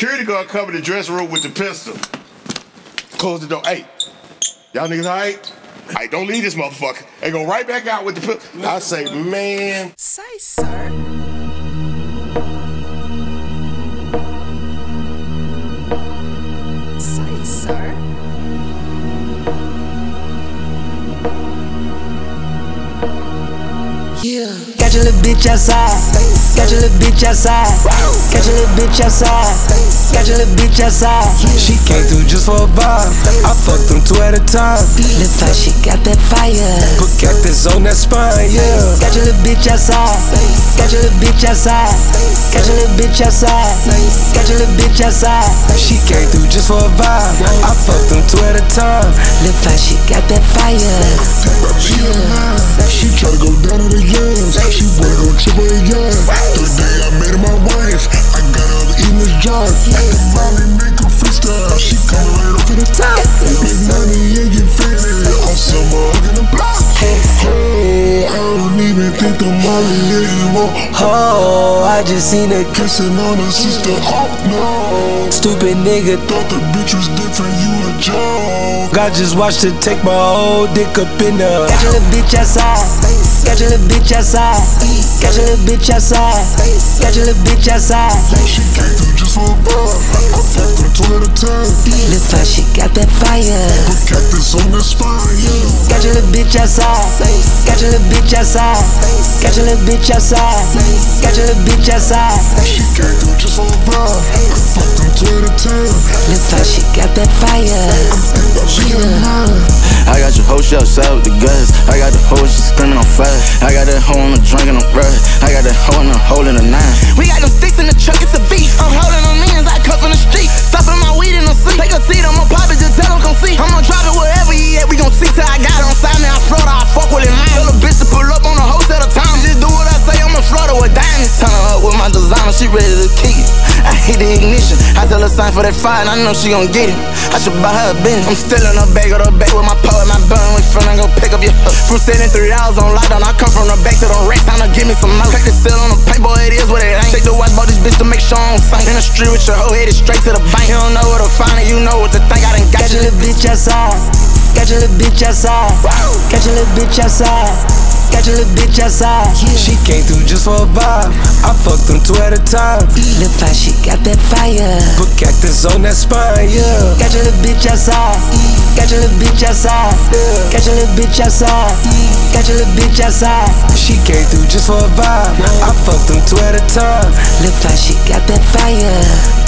security guard covered the dressing room with the pistol. Close the door. Hey, y'all niggas all right? Hey, don't leave this motherfucker. They go right back out with the pistol. I say, man. Say, sir. Say, sir. Yeah. Got your little bitch outside. Catch a little bitch outside. Catch a little bitch outside. Got your little bitch outside. She came through just for a vibe. I fucked them two at a time. Look how she got that fire. Put cactus on that spine, yeah. Got a little bitch outside. Catch a little bitch outside. Catch a little bitch outside. Got your little bitch outside. She came through just for a vibe. I fucked them two at a time. Look how she got that fire. Think the Molly anymore. Oh, I just seen her Kissing on her sister. Oh no. stupid nigga. Thought the bitch was different. You a joke. I just watched her take my whole dick up in her. Got your little bitch outside. Got your little bitch outside. Got your little bitch outside. Got your little bitch outside. A a. Look how she got that fire. Put cactus on the spine. Got your little bitch outside. Got your little bitch outside. Got your little bitch outside. Got your little bitch outside. She came through just for a a. Look how she got that fire. Whole shit outside with the guns. I got the whole shit screaming on fire. I got that hoe on the drink and I'm rush. I got that hoe in the hole in the nine. We got them sticks in the truck, it's a beat. I'm holding them ends, I cut from the street. Stopping my weed in the seat. Take a seat, I'ma pop it, just tell them come see. I'ma drop it wherever he at. We gon' see till I got it on side, man. I float, I fuck with it, man. Tell a bitch to pull up on a whole set of time. Just do what I say, I'ma float with diamonds. Turn her up with my designer, she ready to kick it. I hit the ignition. I tell her sign for that fire, and I know she gon' get it. I should buy her a Benz. I'm still in her bag, or the bag with my pole and my bun. We finna go pick up your hoe. From sitting three hours on lockdown, I come from the back to the rack, time to give me some more. Crack the seal on the paper, it is what it ain't. Take the watch, bought this bitch to make sure I don't sink. In the street with your hoe headed straight to the bank. You don't know where to find it, you know what to think. I done got Got you. your little bitch outside. Got your little bitch outside. Got your little bitch outside. Got your little bitch outside. She came through just for a vibe. I fucked them two at a time. Look how she got that fire. Put cactus on that spine, yeah. Got your little bitch outside. Got your little bitch outside. Got your little bitch outside. Got your little bitch outside. She came through just for a vibe. I fucked them two at a time. Look how she got that fire.